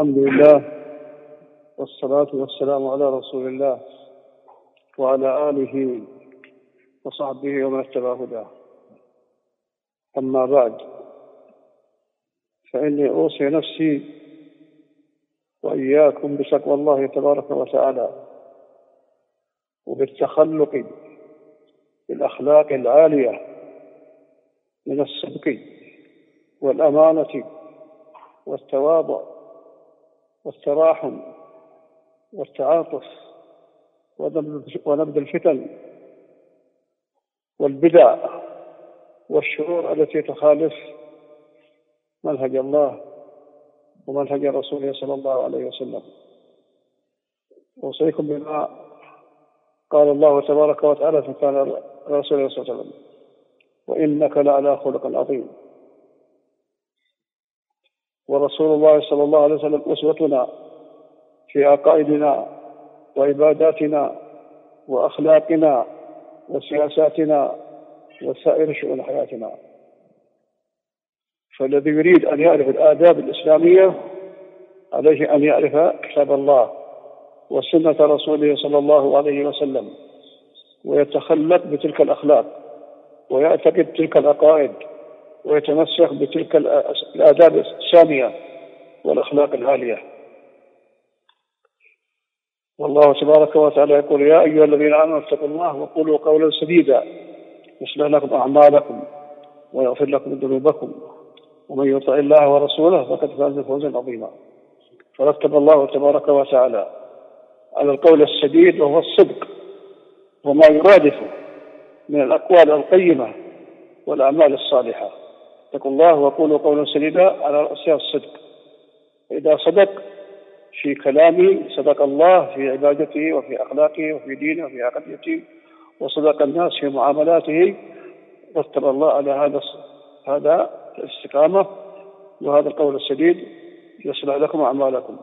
الحمد لله والصلاة والسلام على رسول الله وعلى آله وصحبه ومن اتبع هداه. أما بعد فإني أوصي نفسي وإياكم بتقوى الله تبارك وتعالى وبالتخلق بالأخلاق العالية من الصدق والأمانة والتواضع والتراحم والتعاطف ونبذ الفتن والبدع والشرور التي تخالف منهج الله ومنهج رسوله صلى الله عليه وسلم. أوصيكم بما قال الله تبارك وتعالى في كان رسوله صلى الله عليه وسلم. وإنك لعلى خلق عظيم. ورسول الله صلى الله عليه وسلم أسوتنا في عقائدنا وعباداتنا وأخلاقنا وسياساتنا وسائر شؤون حياتنا. فالذي يريد أن يعرف الآداب الإسلامية عليه أن يعرف كتاب الله وسنة رسوله صلى الله عليه وسلم ويتخلق بتلك الأخلاق ويعتقد تلك العقائد ويتمسك بتلك الآداب السامية والأخلاق العالية. والله تبارك وتعالى يقول يا أيها الذين آمنوا اتقوا الله وقولوا قولا سديدا يصلح لكم أعمالكم ويغفر لكم ذنوبكم. ومن يطع الله ورسوله فقد فاز فوزا عظيما. فرتب الله تبارك وتعالى على القول السديد وهو الصدق وما يرادفه من الأقوال القيمة والأعمال الصالحة. اتقوا الله وقولوا قولا سديدا على رأسها الصدق. إذا صدق في كلامه صدق الله في عبادته وفي أخلاقه وفي دينه وفي عقيدته وصدق الناس في معاملاته رتب الله على هذا هذا الاستقامة وهذا القول السديد يصلح لكم أعمالكم.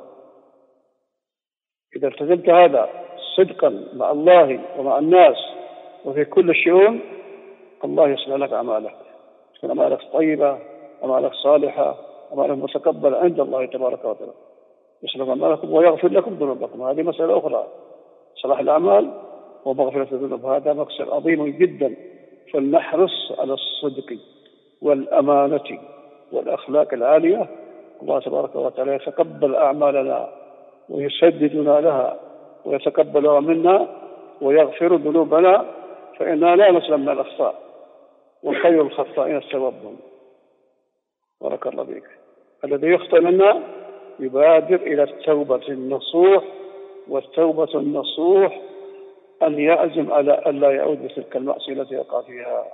إذا التزمت هذا صدقا مع الله ومع الناس وفي كل الشؤون الله يصلح لك أعمالك. تكون أعمالك طيبة أعمالك صالحة أعمالك متقبلة عند الله تبارك وتعالى. يصلح أعمالكم ويغفر لكم ذنوبكم. هذه مسألة أخرى. صلاح الأعمال ومغفرة الذنوب. هذا مقصد عظيم جدا. فلنحرص على الصدق والأمانة والأخلاق العالية. الله تبارك وتعالى يتقبل أعمالنا ويسددنا لها ويتقبلها منا ويغفر ذنوبنا. فإننا لا نسلم من الأخطاء. وخير الخطائين التوبون بارك الله بك الذي يخطئ منا يبادر إلى التوبة النصوح والتوبة النصوح أن يعزم على ألا يعود بتلك المعصية التي يقع فيها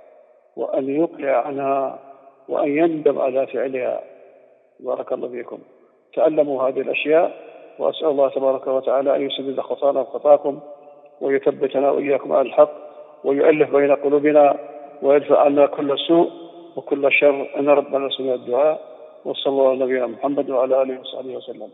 وأن يقلع عنها وأن يندم على فعلها. بارك الله فيكم. تعلموا هذه الأشياء وأسأل الله تبارك وتعالى أن يسدد خطانا وخطاكم ويثبتنا وإياكم على الحق ويؤلف بين قلوبنا ويدفع عنا كل سوء وكل شر. أن ربنا سمع الدعاء وصلى الله على نبينا محمد وعلى آله وصحبه وسلم.